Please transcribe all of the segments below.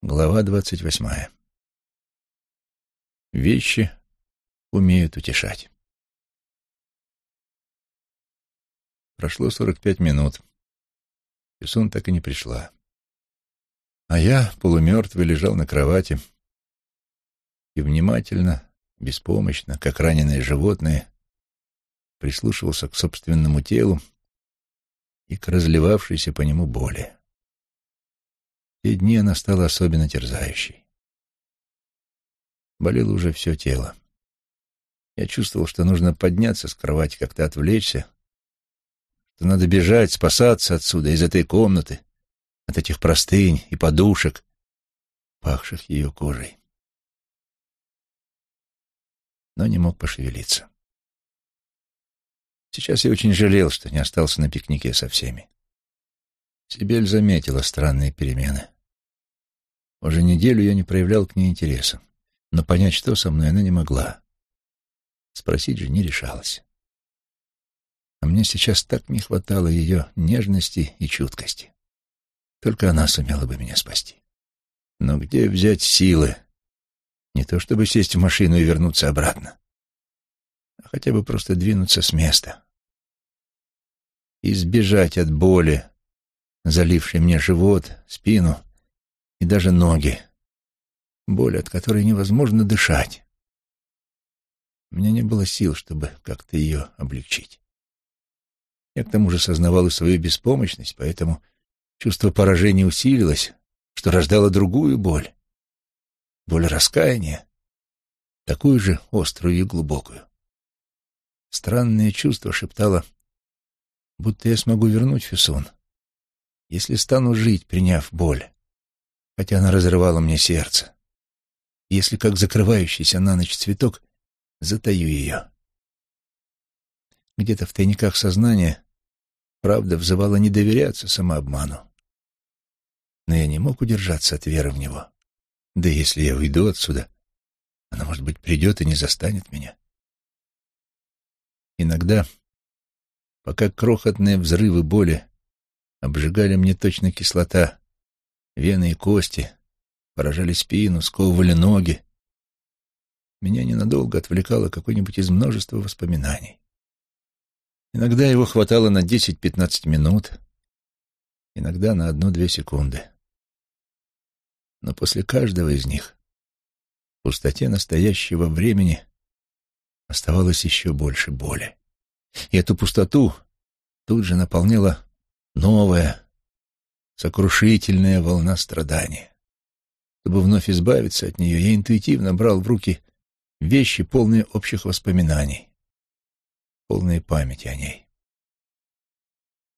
Глава двадцать восьмая. Вещи умеют утешать. Прошло сорок пять минут. Писун так и не пришла. А я, полумертвый, лежал на кровати и внимательно, беспомощно, как раненое животное, прислушивался к собственному телу и к разливавшейся по нему боли те дни она стала особенно терзающей. Болело уже все тело. Я чувствовал, что нужно подняться с кровати, как-то отвлечься, что надо бежать, спасаться отсюда, из этой комнаты, от этих простынь и подушек, пахших ее кожей. Но не мог пошевелиться. Сейчас я очень жалел, что не остался на пикнике со всеми. Сибель заметила странные перемены. Уже неделю я не проявлял к ней интереса, но понять, что со мной, она не могла. Спросить же не решалась. А мне сейчас так не хватало ее нежности и чуткости. Только она сумела бы меня спасти. Но где взять силы? Не то чтобы сесть в машину и вернуться обратно, а хотя бы просто двинуться с места. Избежать от боли, заливший мне живот, спину и даже ноги. Боль, от которой невозможно дышать. У меня не было сил, чтобы как-то ее облегчить. Я к тому же сознавал и свою беспомощность, поэтому чувство поражения усилилось, что рождало другую боль. Боль раскаяния, такую же острую и глубокую. Странное чувство шептало, будто я смогу вернуть Фюсон, если стану жить, приняв боль, хотя она разрывала мне сердце, если, как закрывающийся на ночь цветок, затаю ее. Где-то в тайниках сознания правда взывала не доверяться самообману. Но я не мог удержаться от веры в него. Да если я уйду отсюда, она, может быть, придет и не застанет меня. Иногда, пока крохотные взрывы боли обжигали мне точно кислота. Вены и кости поражали спину, сковывали ноги. Меня ненадолго отвлекало какое-нибудь из множества воспоминаний. Иногда его хватало на десять-пятнадцать минут, иногда на одну-две секунды. Но после каждого из них в пустоте настоящего времени оставалось еще больше боли. И эту пустоту тут же наполняла новая, сокрушительная волна страдания. Чтобы вновь избавиться от нее, я интуитивно брал в руки вещи, полные общих воспоминаний, полные памяти о ней.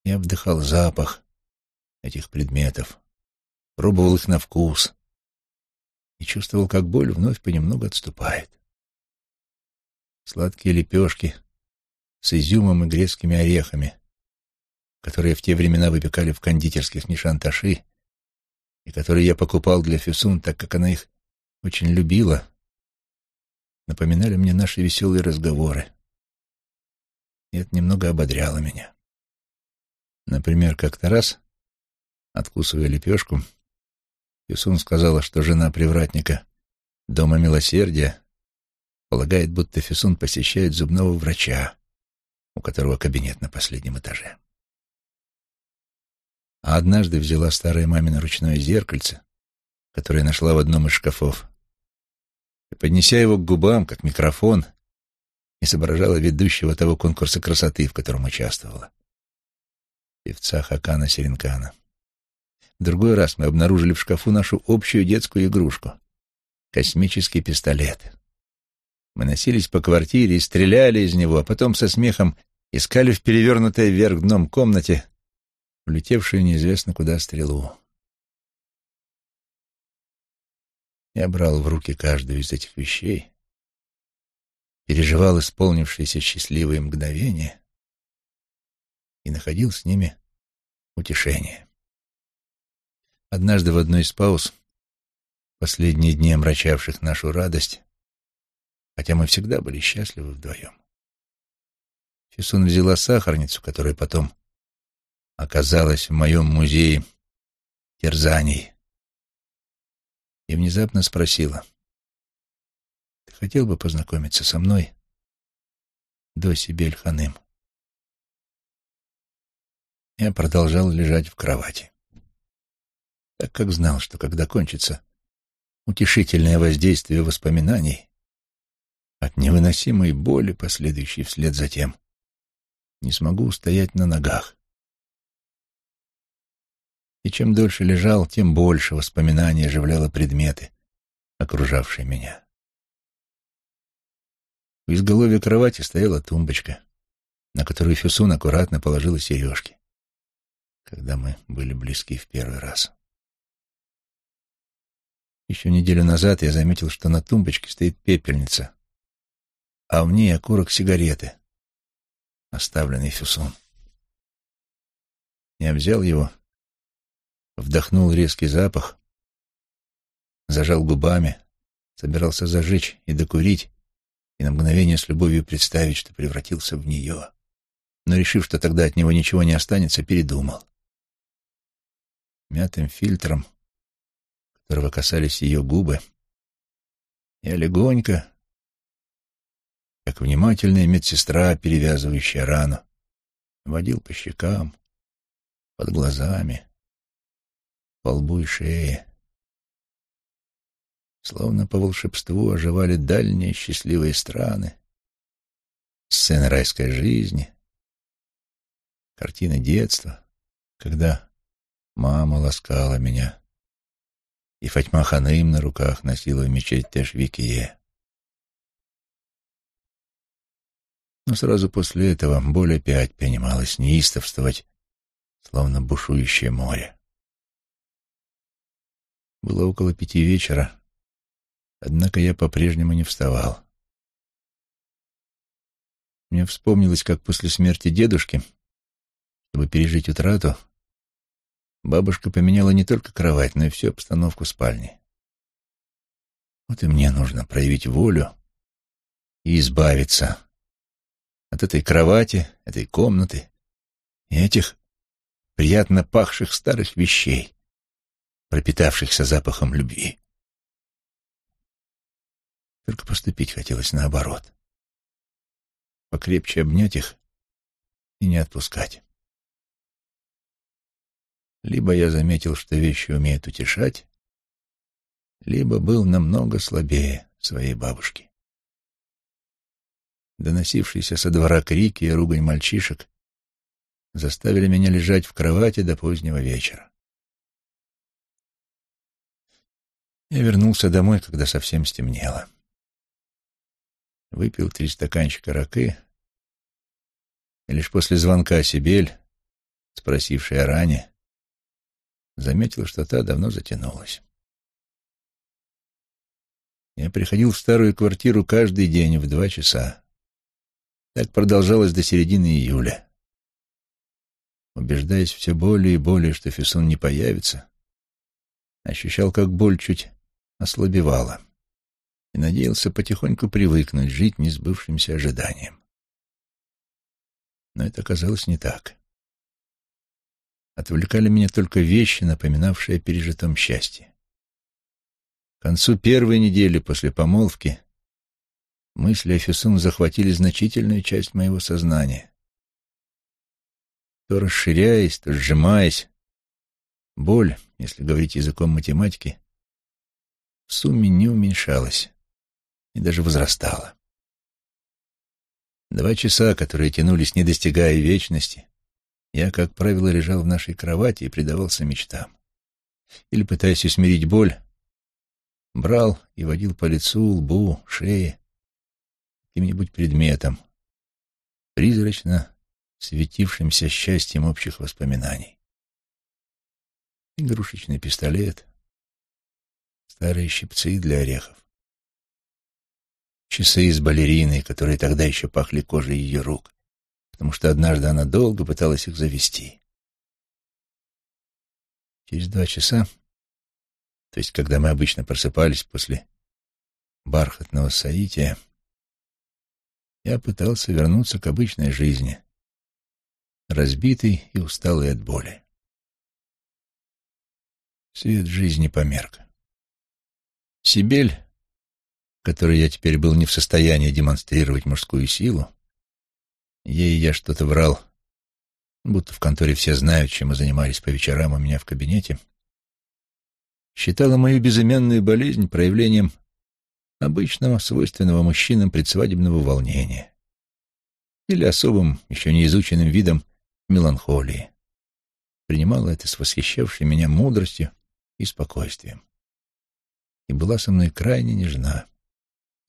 Я вдыхал запах этих предметов, пробовал их на вкус и чувствовал, как боль вновь понемногу отступает. Сладкие лепешки с изюмом и грецкими орехами, которые в те времена выпекали в кондитерских Нишанташи, и которые я покупал для Фюсун, так как она их очень любила, напоминали мне наши веселые разговоры. И это немного ободряло меня. Например, как-то раз, откусывая лепешку, Фюсун сказала, что жена привратника Дома Милосердия полагает, будто Фюсун посещает зубного врача, у которого кабинет на последнем этаже а однажды взяла старое мамино ручное зеркальце, которое нашла в одном из шкафов, и, поднеся его к губам, как микрофон, изображала ведущего того конкурса красоты, в котором участвовала. Певца Хакана Серенкана. В другой раз мы обнаружили в шкафу нашу общую детскую игрушку — космический пистолет. Мы носились по квартире и стреляли из него, а потом со смехом искали в перевернутой вверх дном комнате улетевшую неизвестно куда стрелу. Я брал в руки каждую из этих вещей, переживал исполнившиеся счастливые мгновения и находил с ними утешение. Однажды в одной из пауз, последние дни омрачавших нашу радость, хотя мы всегда были счастливы вдвоем, Фисун взяла сахарницу, которая потом оказалась в моем музее терзаний. и внезапно спросила, «Ты хотел бы познакомиться со мной до Сибель-Ханым?» Я продолжал лежать в кровати, так как знал, что когда кончится утешительное воздействие воспоминаний, от невыносимой боли, последующей вслед за тем, не смогу устоять на ногах. И чем дольше лежал, тем больше воспоминаний оживляло предметы, окружавшие меня. В изголовье кровати стояла тумбочка, на которую Фюсун аккуратно положила сережки, когда мы были близки в первый раз. Еще неделю назад я заметил, что на тумбочке стоит пепельница, а в ней окурок сигареты, оставленный Фюсун. Я взял его, вдохнул резкий запах, зажал губами, собирался зажечь и докурить, и на мгновение с любовью представить, что превратился в нее. Но, решив, что тогда от него ничего не останется, передумал. Мятым фильтром, которого касались ее губы, я легонько, как внимательная медсестра, перевязывающая рану, водил по щекам, под глазами, по лбу и шее. Словно по волшебству оживали дальние счастливые страны, сцены райской жизни, картины детства, когда мама ласкала меня, и Фатьма Ханым на руках носила в мечеть Тешвикие. Но сразу после этого боль опять принималась неистовствовать, словно бушующее море. Было около пяти вечера, однако я по-прежнему не вставал. Мне вспомнилось, как после смерти дедушки, чтобы пережить утрату, бабушка поменяла не только кровать, но и всю обстановку спальни. Вот и мне нужно проявить волю и избавиться от этой кровати, этой комнаты и этих приятно пахших старых вещей, пропитавшихся запахом любви. Только поступить хотелось наоборот. Покрепче обнять их и не отпускать. Либо я заметил, что вещи умеют утешать, либо был намного слабее своей бабушки доносившиеся со двора крики и ругань мальчишек, заставили меня лежать в кровати до позднего вечера. Я вернулся домой, когда совсем стемнело. Выпил три стаканчика ракы, и лишь после звонка Сибель, спросившей о ране, заметил, что та давно затянулась. Я приходил в старую квартиру каждый день в два часа. Так продолжалось до середины июля. Убеждаясь все более и более, что Фисун не появится, ощущал, как боль чуть ослабевала, и надеялся потихоньку привыкнуть жить несбывшимся ожиданием. Но это оказалось не так. Отвлекали меня только вещи, напоминавшие о пережитом счастье. К концу первой недели после помолвки Мысли о Фисун захватили значительную часть моего сознания. То расширяясь, то сжимаясь, боль, если говорить языком математики, в сумме не уменьшалась и даже возрастала. Два часа, которые тянулись, не достигая вечности, я, как правило, лежал в нашей кровати и предавался мечтам. Или, пытаясь усмирить боль, брал и водил по лицу, лбу, шее, каким-нибудь предметом, призрачно светившимся счастьем общих воспоминаний. Игрушечный пистолет, старые щипцы для орехов, часы из балерины, которые тогда еще пахли кожей ее рук, потому что однажды она долго пыталась их завести. Через два часа, то есть когда мы обычно просыпались после бархатного соития, я пытался вернуться к обычной жизни, разбитый и усталый от боли. Свет жизни померк. Сибель, которой я теперь был не в состоянии демонстрировать мужскую силу, ей я что-то врал, будто в конторе все знают, чем мы занимались по вечерам у меня в кабинете, считала мою безымянную болезнь проявлением обычного, свойственного мужчинам предсвадебного волнения или особым, еще не изученным видом меланхолии. Принимала это с восхищавшей меня мудростью и спокойствием. И была со мной крайне нежна,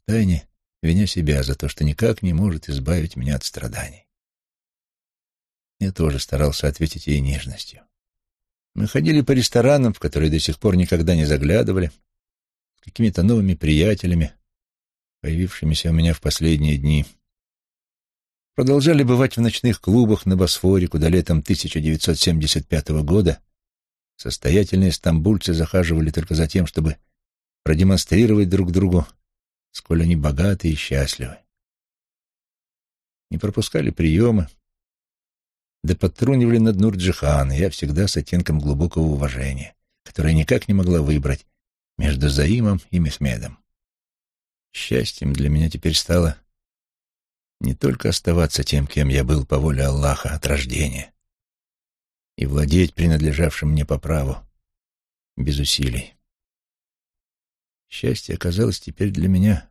тайне виня себя за то, что никак не может избавить меня от страданий. Я тоже старался ответить ей нежностью. Мы ходили по ресторанам, в которые до сих пор никогда не заглядывали, с какими-то новыми приятелями, появившимися у меня в последние дни. Продолжали бывать в ночных клубах на Босфоре, куда летом 1975 года состоятельные стамбульцы захаживали только за тем, чтобы продемонстрировать друг другу, сколь они богаты и счастливы. Не пропускали приемы, да подтрунивали над Нурджихан, я всегда с оттенком глубокого уважения, которое никак не могла выбрать между Заимом и Мехмедом. Счастьем для меня теперь стало не только оставаться тем, кем я был по воле Аллаха от рождения, и владеть принадлежавшим мне по праву, без усилий. Счастье оказалось теперь для меня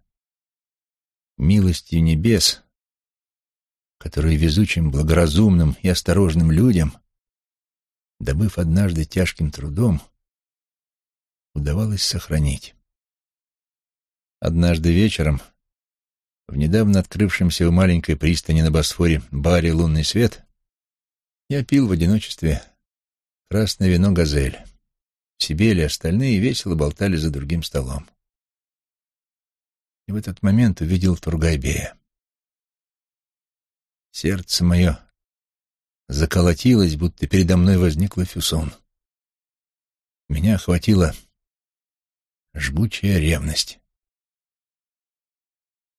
милостью небес, которые везучим, благоразумным и осторожным людям, добыв однажды тяжким трудом, удавалось сохранить. Однажды вечером в недавно открывшемся у маленькой пристани на Босфоре баре «Лунный свет» я пил в одиночестве красное вино «Газель». Сибель и остальные весело болтали за другим столом. И в этот момент увидел Тургайбея. Сердце мое заколотилось, будто передо мной возникла Фюсон. Меня охватила жгучая ревность.